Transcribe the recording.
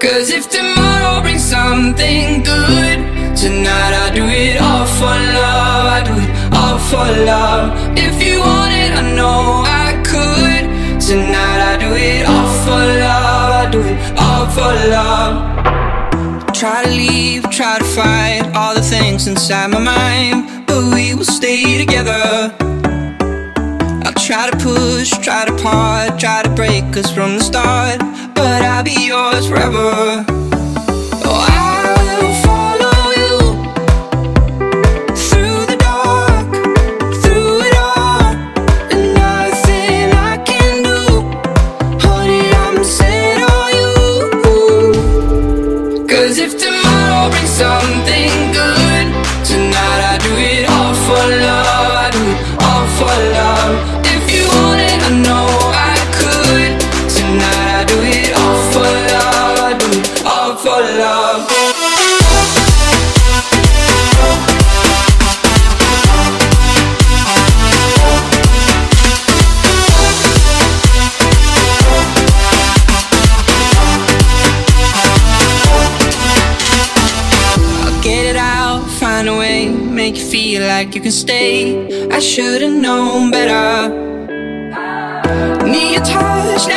Cause if tomorrow brings something good, tonight I do it all for love. I do it all for love. If you want it, I know I could. Tonight I do it all for love. I do it all for love. Try to leave, try to fight all the things inside my mind, but we will stay together. I'll try to push, try to part, try to break us from the start, I'll be yours forever. Oh, I will follow you through the dark, through it all, and nothing I can do. Honey, I'm set on you. Cause if like you can stay. I should've known better. Need your touch,